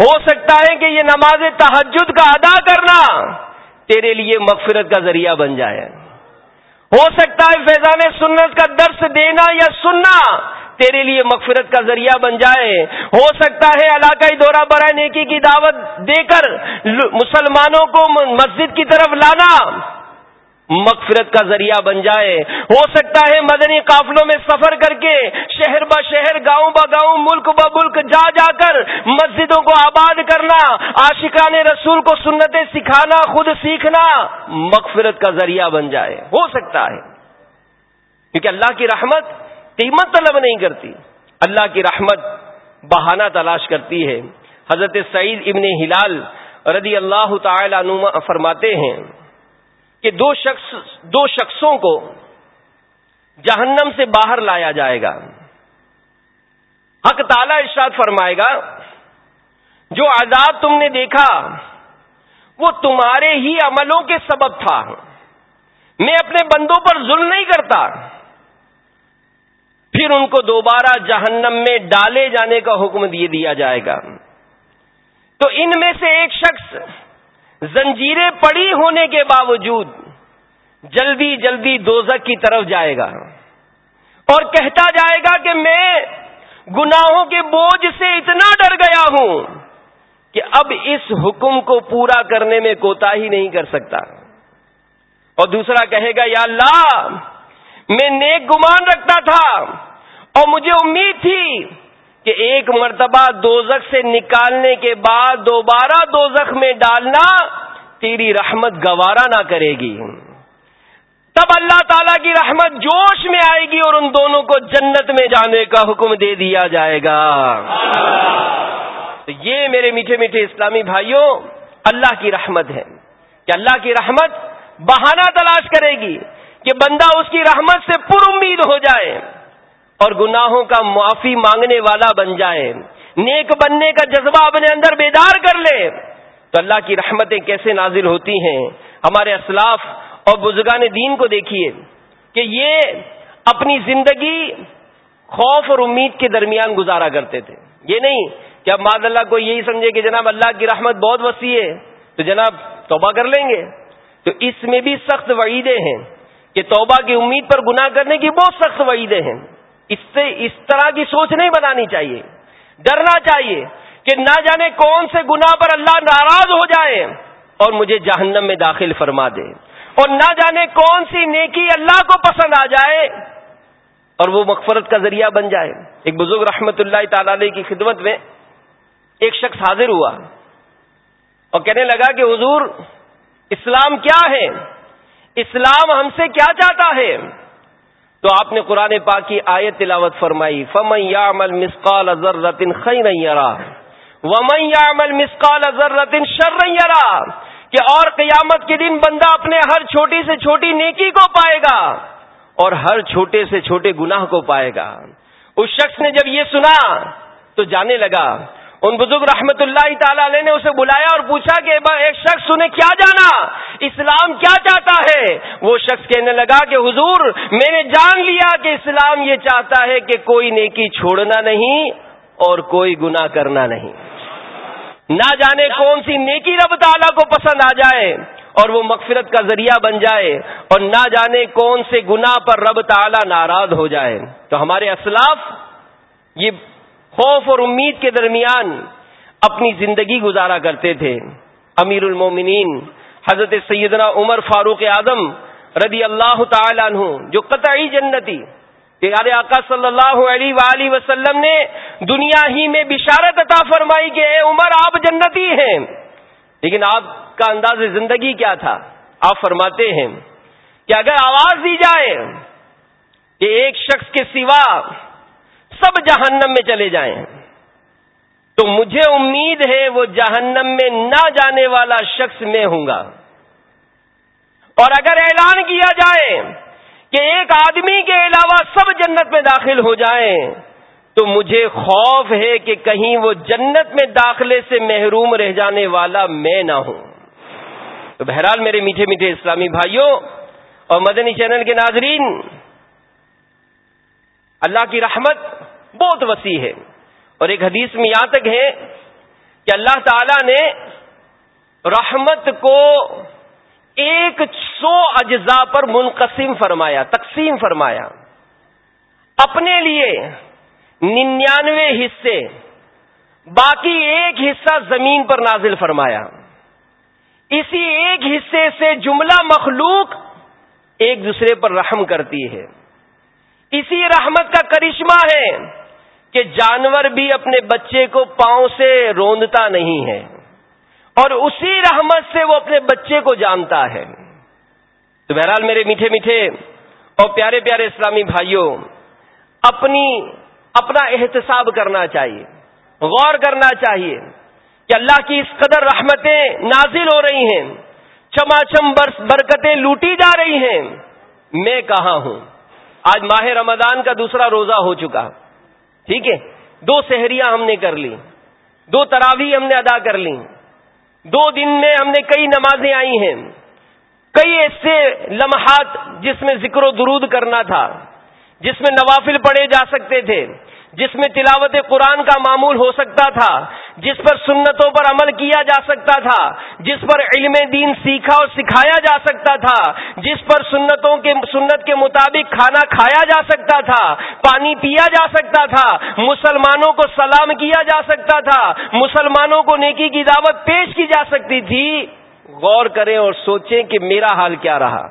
ہو سکتا ہے کہ یہ نماز تحجد کا ادا کرنا تیرے لیے مغفرت کا ذریعہ بن جائے۔ ہو سکتا ہے فیضان سنت کا درس دینا یا سننا تیرے لیے مغفرت کا ذریعہ بن جائے۔ ہو سکتا ہے علاقائی دورہ برائے نیکی کی دعوت دے کر مسلمانوں کو مسجد کی طرف لانا۔ مغفرت کا ذریعہ بن جائے۔ ہو سکتا ہے مدنی قافلوں میں سفر کر کے شہر با شہر، گاؤں با گاؤں، ملک با ملک جا جا کر مسجدوں کو آباد کرنا، عاشقان رسول کو سنتیں سکھانا، خود سیکھنا مغفرت کا ذریعہ بن جائے۔ ہو سکتا ہے۔ کیونکہ اللہ کی رحمت قیمت طلب نہیں کرتی۔ اللہ کی رحمت بہانہ تلاش کرتی ہے۔ حضرت سعید ابن ہلال رضی اللہ تعالی فرماتے ہیں کہ دو شخص، دو شخصوں کو جہنم سے باہر لایا جائے گا۔ حق تعالی ارشاد فرمائے گا، جو عذاب تم نے دیکھا، وہ تمہارے ہی عملوں کے سبب تھا۔ میں اپنے بندوں پر ظلم نہیں کرتا۔ پھر ان کو دوبارہ جہنم میں ڈالے جانے کا حکم دے دیا جائے گا۔ تو ان میں سے ایک شخص زنجیریں پڑی ہونے کے باوجود جلدی جلدی دوزک کی طرف جائے گا اور کہتا جائے گا کہ میں گناہوں کے بوجھ سے اتنا ڈر گیا ہوں کہ اب اس حکم کو پورا کرنے میں کوتا ہی نہیں کر سکتا۔ اور دوسرا کہے گا، یا اللہ، میں نیک گمان رکھتا تھا اور مجھے امید تھی کہ ایک مرتبہ دوزخ سے نکالنے کے بعد دوبارہ دوزخ میں ڈالنا تیری رحمت گوارا نہ کرے گی۔ تب اللہ تعالی کی رحمت جوش میں آئے گی اور ان دونوں کو جنت میں جانے کا حکم دے دیا جائے گا۔ تو یہ میرے میٹھے میٹھے اسلامی بھائیوں، اللہ کی رحمت ہے کہ اللہ کی رحمت بہانہ تلاش کرے گی کہ بندہ اس کی رحمت سے پر امید ہو جائے۔ اور گناہوں کا معافی مانگنے والا بن جائے۔ نیک بننے کا جذبہ اپنے اندر بیدار کر لے۔ تو اللہ کی رحمتیں کیسے نازل ہوتی ہیں؟ ہمارے اسلاف اور بزرگان دین کو دیکھیے کہ یہ اپنی زندگی خوف اور امید کے درمیان گزارا کرتے تھے۔ یہ نہیں کہ اب ماد اللہ کو یہی سمجھے کہ جناب اللہ کی رحمت بہت وسیع ہے، تو جناب توبہ کر لیں گے۔ تو اس میں بھی سخت وعیدیں ہیں کہ توبہ کی امید پر گناہ کرنے کی بہت سخت وعیدیں ہیں۔ اس سے اس طرح کی سوچ نہیں بنانی چاہیے۔ ڈرنا چاہیے کہ نہ جانے کون سے گناہ پر اللہ ناراض ہو جائے اور مجھے جہنم میں داخل فرما دے۔ اور نہ جانے کون سی نیکی اللہ کو پسند آ جائے اور وہ مغفرت کا ذریعہ بن جائے۔ ایک بزرگ رحمت اللہ تعالی علیہ کی خدمت میں ایک شخص حاضر ہوا اور کہنے لگا کہ حضور، اسلام کیا ہے؟ اسلام ہم سے کیا چاہتا ہے؟ تو آپ نے قرآن پاک کی آیت تلاوت فرمائی، فمن یعمل مسقال ذرۃ خیرا یرا ومن یعمل مسقال ذرۃ شرا یرا کہ اور قیامت کے دن بندہ اپنے ہر چھوٹی سے چھوٹی نیکی کو پائے گا اور ہر چھوٹے سے چھوٹے گناہ کو پائے گا۔ اس شخص نے جب یہ سنا تو جانے لگا ان بزرگ رحمت اللہ تعالی علیہ نے اسے بلایا اور پوچھا کہ ایک شخص انہیں کیا جانا؟ اسلام کیا چاہتا ہے؟ وہ شخص کہنے لگا کہ حضور، میں نے جان لیا کہ اسلام یہ چاہتا ہے کہ کوئی نیکی چھوڑنا نہیں اور کوئی گنا کرنا نہیں۔ نہ جانے کون سی نیکی رب تعالیٰ کو پسند آ جائے اور وہ مغفرت کا ذریعہ بن جائے اور نہ جانے کون سے گنا پر رب تعالیٰ ناراض ہو جائے۔ تو ہمارے اسلاف یہ خوف اور امید کے درمیان اپنی زندگی گزارا کرتے تھے۔ امیر المومنین، حضرت سیدنا عمر فاروق اعظم رضی اللہ تعالیٰ عنہ، جو قطعی جنتی، پیارے آقا صلی اللہ علیہ وآلہ وسلم نے دنیا ہی میں بشارت عطا فرمائی کہ اے عمر، آپ جنتی ہیں۔ لیکن آپ کا انداز زندگی کیا تھا؟ آپ فرماتے ہیں کہ اگر آواز دی جائے کہ ایک شخص کے سوا سب جہنم میں چلے جائیں۔ تو مجھے امید ہے وہ جہنم میں نہ جانے والا شخص میں ہوں گا۔ اور اگر اعلان کیا جائے کہ ایک آدمی کے علاوہ سب جنت میں داخل ہو جائیں، تو مجھے خوف ہے کہ کہیں وہ جنت میں داخلے سے محروم رہ جانے والا میں نہ ہوں۔ تو بہرحال میرے میٹھے میٹھے اسلامی بھائیوں اور مدنی چینل کے ناظرین، اللہ کی رحمت بہت وسیع ہے۔ اور ایک حدیث میں یہاں تک ہے کہ اللہ تعالی نے رحمت کو ایک سو اجزاء پر منقسم فرمایا، تقسیم فرمایا۔ اپنے لیے ننانوے حصے، باقی ایک حصہ زمین پر نازل فرمایا۔ اسی ایک حصے سے جملہ مخلوق ایک دوسرے پر رحم کرتی ہے۔ اسی رحمت کا کرشمہ ہے۔ کہ جانور بھی اپنے بچے کو پاؤں سے روندتا نہیں ہے اور اسی رحمت سے وہ اپنے بچے کو جانتا ہے۔ تو بہرحال میرے میٹھے میٹھے اور پیارے پیارے اسلامی بھائیوں، اپنی، اپنا احتساب کرنا چاہیے، غور کرنا چاہیے کہ اللہ کی اس قدر رحمتیں نازل ہو رہی ہیں چما چم برس برکتیں لوٹی جا رہی ہیں۔ میں کہاں ہوں؟ آج ماہ رمضان کا دوسرا روزہ ہو چکا۔ ٹھیک ہے؟ دو سہریاں ہم نے کر لی دو تراوی ہم نے ادا کر لی دو دن میں ہم نے کئی نمازیں آئی ہیں۔ کئی ایسے لمحات جس میں ذکر و درود کرنا تھا، جس میں نوافل پڑھے جا سکتے تھے۔ جس میں تلاوت قرآن کا معمول ہو سکتا تھا، جس پر سنتوں پر عمل کیا جا سکتا تھا، جس پر علم دین سیکھا اور سکھایا جا سکتا تھا، جس پر سنتوں کے، سنت کے مطابق کھانا کھایا جا سکتا تھا، پانی پیا جا سکتا تھا، مسلمانوں کو سلام کیا جا سکتا تھا، مسلمانوں کو نیکی کی دعوت پیش کی جا سکتی تھی۔ غور کریں اور سوچیں کہ میرا حال کیا رہا۔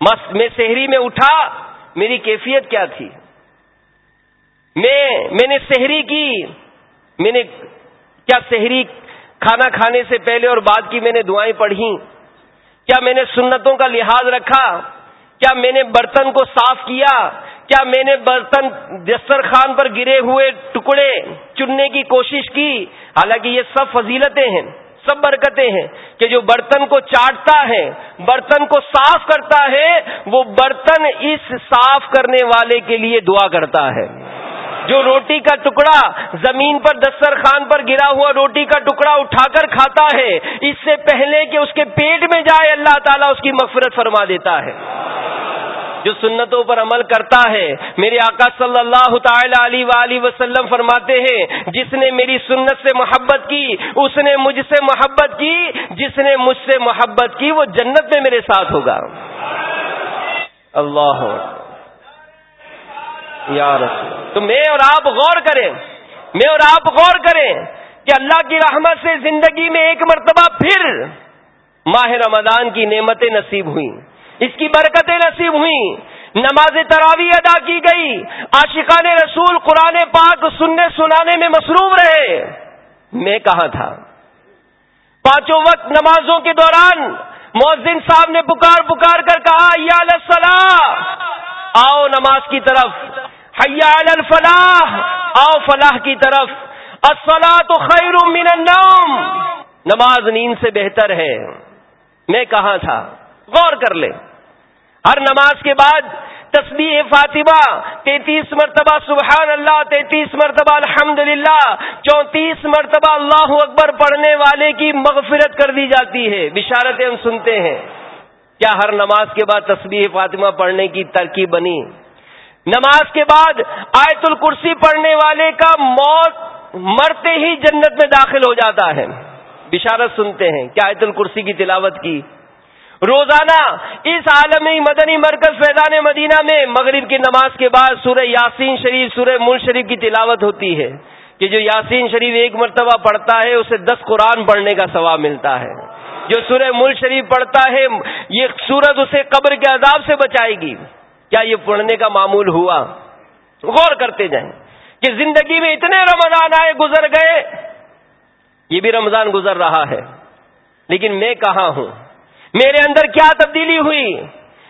مست میں شہری میں اٹھا، میری کیفیت کیا تھی؟ میں میں نے شہری کی. میں نے کیا شہری کھانا کھانے سے پہلے اور بعد کی میں نے دعائیں پڑھی. کیا میں نے سنتوں کا لحاظ رکھا؟ کیا میں نے برتن کو صاف کیا؟ کیا میں نے برتن دسترخوان پر گرے ہوئے ٹکڑے چننے کی کوشش کی؟ حالانکہ یہ سب فضیلتیں ہیں، سب برکتیں ہیں کہ جو برتن کو چاٹتا ہے، برتن کو صاف کرتا ہے، وہ برتن اس صاف کرنے والے کے لیے دعا کرتا ہے۔ جو روٹی کا ٹکڑا زمین پر دسترخوان پر گرا ہوا روٹی کا ٹکڑا اٹھا کر کھاتا ہے، اس سے پہلے کہ اس کے پیٹ میں جائے، اللہ تعالیٰ اس کی مغفرت فرما دیتا ہے۔ جو سنتوں پر عمل کرتا ہے، میرے آقا صلی اللہ تعالی علیہ وسلم فرماتے ہیں، جس نے میری سنت سے محبت کی، اس نے مجھ سے محبت کی، جس نے مجھ سے محبت کی، وہ جنت میں میرے ساتھ ہوگا۔ اللہ یا رسول تو میں اور آپ غور کریں، میں اور آپ غور کریں کہ اللہ کی رحمت سے زندگی میں ایک مرتبہ پھر ماہ رمضان کی نعمتیں نصیب ہوئیں۔ اس کی برکتیں نصیب ہوئیں۔ نماز تراوی ادا کی گئی۔ عاشقان رسول قرآن پاک سننے سنانے میں مصروف رہے۔ میں کہاں تھا؟ پانچوں وقت نمازوں کے دوران مؤذن صاحب نے پکار پکار کر کہا، یا الفلاح آؤ نماز کی طرف۔ حیا الفلاح، آؤ فلاح کی طرف۔ اصلا تو خیر من النوم۔ نماز نیند سے بہتر ہے۔ میں کہاں تھا؟ غور کر لے۔ ہر نماز کے بعد تسبیح فاطمہ تینتیس مرتبہ سبحان اللہ، تینتیس مرتبہ الحمد للہ چونتیس مرتبہ اللہ اکبر پڑھنے والے کی مغفرت کر دی جاتی ہے۔ بشارتیں ہم سنتے ہیں۔ کیا ہر نماز کے بعد تسبیح فاطمہ پڑھنے کی ترکیب بنی؟ نماز کے بعد آیت الکرسی پڑھنے والے کا موت مرتے ہی جنت میں داخل ہو جاتا ہے۔ بشارت سنتے ہیں کیا آیت الکرسی کی تلاوت کی۔ روزانہ اس عالمی مدنی مرکز فیضان مدینہ میں مغرب کی نماز کے بعد سورہ یاسین شریف، سورہ مل شریف کی تلاوت ہوتی ہے کہ جو یاسین شریف ایک مرتبہ پڑھتا ہے، اسے دس قرآن پڑھنے کا ثواب ملتا ہے۔ جو سورہ مل شریف پڑھتا ہے، یہ سورت اسے قبر کے عذاب سے بچائے گی۔ کیا یہ پڑھنے کا معمول ہوا؟ غور کرتے جائیں کہ زندگی میں اتنے رمضان آئے، گزر گئے، یہ بھی رمضان گزر رہا ہے۔ لیکن میں کہاں ہوں؟ میرے اندر کیا تبدیلی ہوئی؟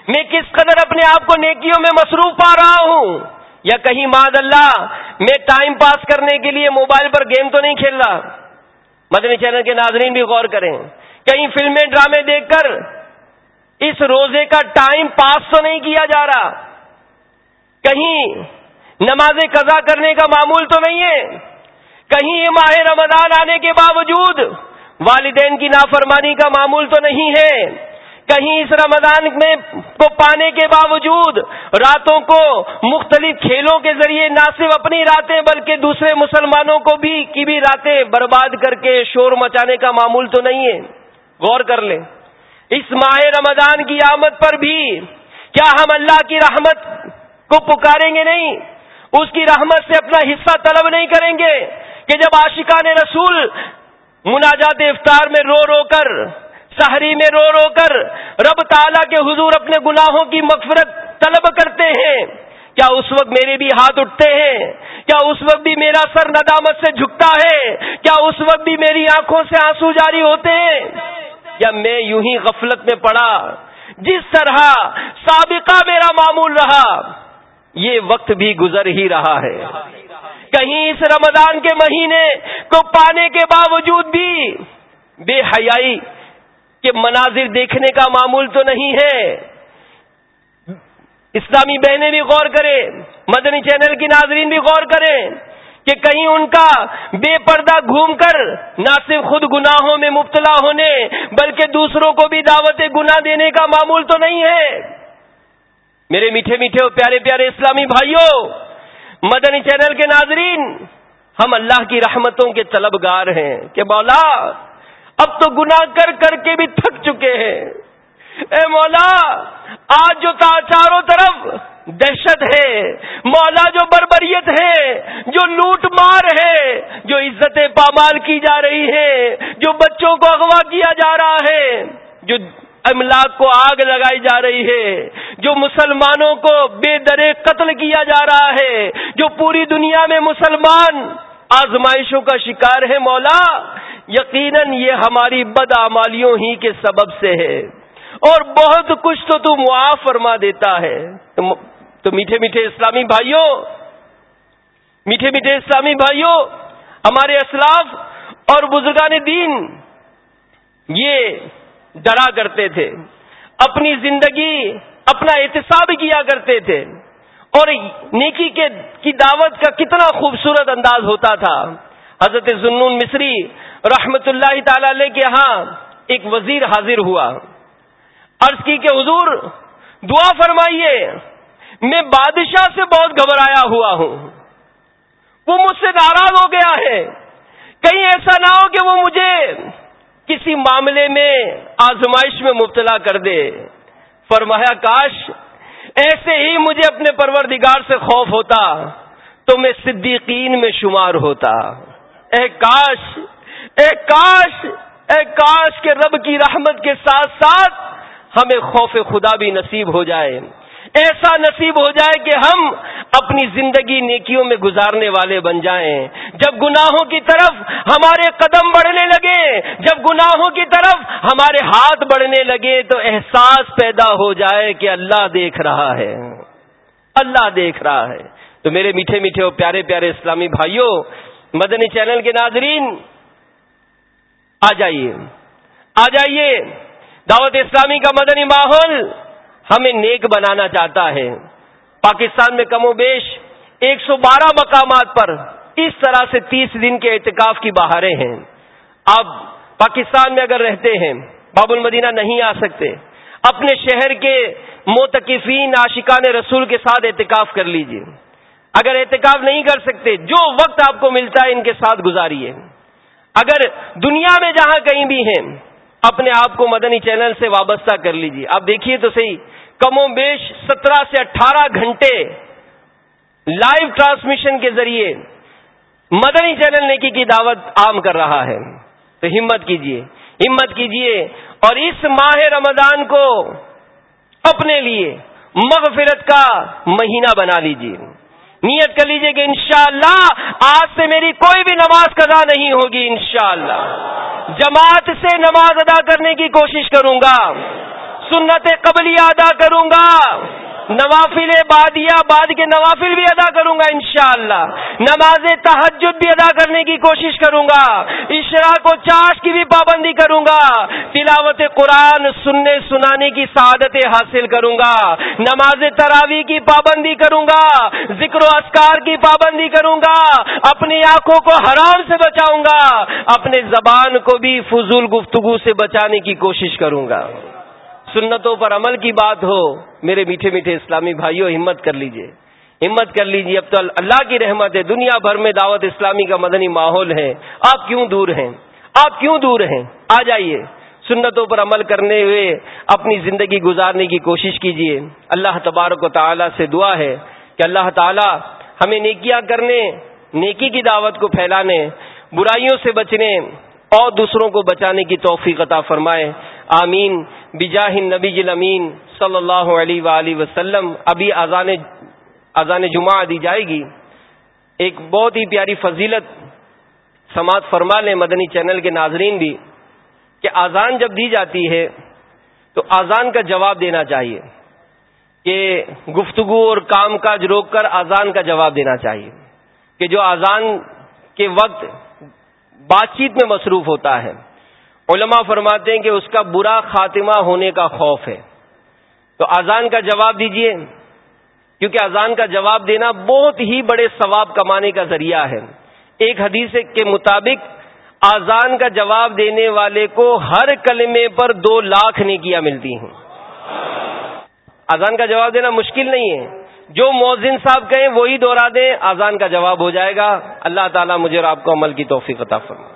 میں کس قدر اپنے آپ کو نیکیوں میں مصروف پا رہا ہوں؟ یا کہیں ماد اللہ، میں ٹائم پاس کرنے کے لیے موبائل پر گیم تو نہیں کھیل رہا؟ مدنی چینل کے ناظرین بھی غور کریں۔ کہیں فلمیں، ڈرامے دیکھ کر اس روزے کا ٹائم پاس تو نہیں کیا جا رہا۔ کہیں نماز قضا کرنے کا معمول تو نہیں ہے۔ کہیں یہ ماہ رمضان آنے کے باوجود والدین کی نافرمانی کا معمول تو نہیں ہے۔ کہیں اس رمضان میں کو پانے کے باوجود راتوں کو مختلف کھیلوں کے ذریعے نہ صرف اپنی راتیں بلکہ دوسرے مسلمانوں کو بھی کی بھی راتیں برباد کر کے شور مچانے کا معمول تو نہیں ہے۔ غور کر لیں۔ اس ماہ رمضان کی آمد پر بھی کیا ہم اللہ کی رحمت کو پکاریں گے نہیں؟ اس کی رحمت سے اپنا حصہ طلب نہیں کریں گے کہ جب عاشقان رسول مناجات افطار میں رو رو کر، سحری میں رو رو کر رب تعالی کے حضور اپنے گناہوں کی مغفرت طلب کرتے ہیں، کیا اس وقت میرے بھی ہاتھ اٹھتے ہیں؟ کیا اس وقت بھی میرا سر ندامت سے جھکتا ہے؟ کیا اس وقت بھی میری آنکھوں سے آنسو جاری ہوتے ہیں؟ یا میں یوں ہی غفلت میں پڑا، جس طرح سابقہ میرا معمول رہا، یہ وقت بھی گزر ہی رہا ہے۔ کہیں اس رمضان کے مہینے کو پانے کے باوجود بھی بے حیائی کے مناظر دیکھنے کا معمول تو نہیں ہے۔ اسلامی بہنیں بھی غور کریں، مدنی چینل کی ناظرین بھی غور کریں۔ کہ کہیں ان کا بے پردہ گھوم کر نہ صرف خود گناہوں میں مبتلا ہونے بلکہ دوسروں کو بھی دعوت گناہ دینے کا معمول تو نہیں ہے۔ میرے میٹھے میٹھے اور پیارے پیارے اسلامی بھائیوں، مدنی چینل کے ناظرین، ہم اللہ کی رحمتوں کے طلبگار ہیں کہ مولا، اب تو گناہ کر کر کے بھی تھک چکے ہیں۔ اے مولا، آج جو چاروں طرف دہشت ہے، مولا جو بربریت ہے، جو لوٹ مار ہے، جو عزتیں پامال کی جا رہی ہے جو بچوں کو اغوا کیا جا رہا ہے، جو املاک کو آگ لگائی جا رہی ہے، جو مسلمانوں کو بے درے قتل کیا جا رہا ہے، جو پوری دنیا میں مسلمان آزمائشوں کا شکار ہے، مولا، یقیناً یہ ہماری بدعمالیوں ہی کے سبب سے ہے۔ اور بہت کچھ تو تو معاف فرما دیتا ہے۔ تو میٹھے میٹھے اسلامی بھائیوں، میٹھے میٹھے اسلامی بھائیوں، ہمارے اسلاف اور بزرگان دین یہ ڈرا کرتے تھے۔ اپنی زندگی، اپنا احتساب کیا کرتے تھے۔ اور نیکی کے کی دعوت کا کتنا خوبصورت انداز ہوتا تھا۔ حضرت ضنون مصری رحمت اللہ تعالی علیہ کے ہاں ایک وزیر حاضر ہوا۔ عرض کی کہ حضور، دعا فرمائیے، میں بادشاہ سے بہت گھبرایا ہوا ہوں۔ وہ مجھ سے ناراض ہو گیا ہے۔ کہیں ایسا نہ ہو کہ وہ مجھے کسی معاملے میں آزمائش میں مبتلا کر دے۔ فرمایا، کاش ایسے ہی مجھے اپنے پروردگار سے خوف ہوتا تو میں صدیقین میں شمار ہوتا۔ اے کاش اے کاش اے کاش کے رب کی رحمت کے ساتھ ساتھ ہمیں خوف خدا بھی نصیب ہو جائے۔ ایسا نصیب ہو جائے کہ ہم اپنی زندگی نیکیوں میں گزارنے والے بن جائیں۔ جب گناہوں کی طرف ہمارے قدم بڑھنے لگے، جب گناہوں کی طرف ہمارے ہاتھ بڑھنے لگے تو احساس پیدا ہو جائے کہ اللہ دیکھ رہا ہے۔ اللہ دیکھ رہا ہے۔ تو میرے میٹھے میٹھے اور پیارے پیارے اسلامی بھائیوں، مدنی چینل کے ناظرین، آ جائیے۔ آ جائیے۔ دعوت اسلامی کا مدنی ماحول ہمیں نیک بنانا چاہتا ہے۔ پاکستان میں کم و بیش ایک سو بارہ مقامات پر اس طرح سے تیس دن کے اعتکاف کی بہاریں ہیں۔ آپ پاکستان میں اگر رہتے ہیں، باب المدینہ نہیں آ سکتے۔ اپنے شہر کے موتقفین عاشقان رسول کے ساتھ احتکاف کر لیجیے۔ اگر احتکاف نہیں کر سکتے، جو وقت آپ کو ملتا ہے ان کے ساتھ گزاریے۔ اگر دنیا میں جہاں کہیں بھی ہیں اپنے آپ کو مدنی چینل سے وابستہ کر لیجیے آپ دیکھیے تو صحیح، کم و بیش سترہ سے اٹھارہ گھنٹے لائیو ٹرانسمیشن کے ذریعے مدنی چینل نیکی کی دعوت عام کر رہا ہے۔ تو ہمت کیجیے ہمت کیجیے اور اس ماہ رمضان کو اپنے لیے مغفرت کا مہینہ بنا لیجیے نیت کر لیجیے کہ انشاءاللہ آج سے میری کوئی بھی نماز قضا نہیں ہوگی انشاءاللہ۔ جماعت سے نماز ادا کرنے کی کوشش کروں گا۔ سنت قبلی ادا کروں گا۔ نوافل بادیا بعد کے نوافل بھی ادا کروں گا انشاءاللہ۔ نماز تحجد بھی ادا کرنے کی کوشش کروں گا۔ اشراق و چاش کی بھی پابندی کروں گا۔ تلاوت قرآن سننے سنانے کی سعادت حاصل کروں گا۔ نماز تراوی کی پابندی کروں گا۔ ذکر و اسکار کی پابندی کروں گا۔ اپنی آنکھوں کو حرام سے بچاؤں گا۔ اپنے زبان کو بھی فضول گفتگو سے بچانے کی کوشش کروں گا۔ سنتوں پر عمل کی بات ہو، میرے میٹھے میٹھے اسلامی بھائیوں ہمت کر لیجیے۔ ہمت کر لیجیے اب تو اللہ کی رحمت ہے، دنیا بھر میں دعوت اسلامی کا مدنی ماحول ہے۔ آپ کیوں دور ہیں؟ آپ کیوں دور ہیں؟ آ جائیے۔ سنتوں پر عمل کرنے ہوئے اپنی زندگی گزارنے کی کوشش کیجیے اللہ تبارک و تعالی سے دعا ہے کہ اللہ تعالی ہمیں نیکیاں کرنے، نیکی کی دعوت کو پھیلانے، برائیوں سے بچنے اور دوسروں کو بچانے کی توفیق عطا فرمائے۔ آمین۔ بجاہ نبی امین صلی اللہ علیہ وآلہ وسلم، ابھی اذان اذان جمعہ دی جائے گی۔ ایک بہت ہی پیاری فضیلت سماعت فرما لیں مدنی چینل کے ناظرین بھی، کہ اذان جب دی جاتی ہے، تو اذان کا جواب دینا چاہیے۔ کہ گفتگو اور کام کاج روک کر اذان کا جواب دینا چاہیے۔ کہ جو اذان کے وقت بات چیت میں مصروف ہوتا ہے۔ علماء فرماتے ہیں کہ اس کا برا خاتمہ ہونے کا خوف ہے۔ تو اذان کا جواب دیجیے، کیونکہ اذان کا جواب دینا بہت ہی بڑے ثواب کمانے کا ذریعہ ہے۔ ایک حدیث کے مطابق اذان کا جواب دینے والے کو ہر کلمے پر دو لاکھ نیکیاں ملتی ہیں۔ اذان کا جواب دینا مشکل نہیں ہے۔ جو موزن صاحب کہیں وہی دوہرا دیں، اذان کا جواب ہو جائے گا۔ اللہ تعالیٰ مجھے اور آپ کو عمل کی توفیق عطا فرمائے۔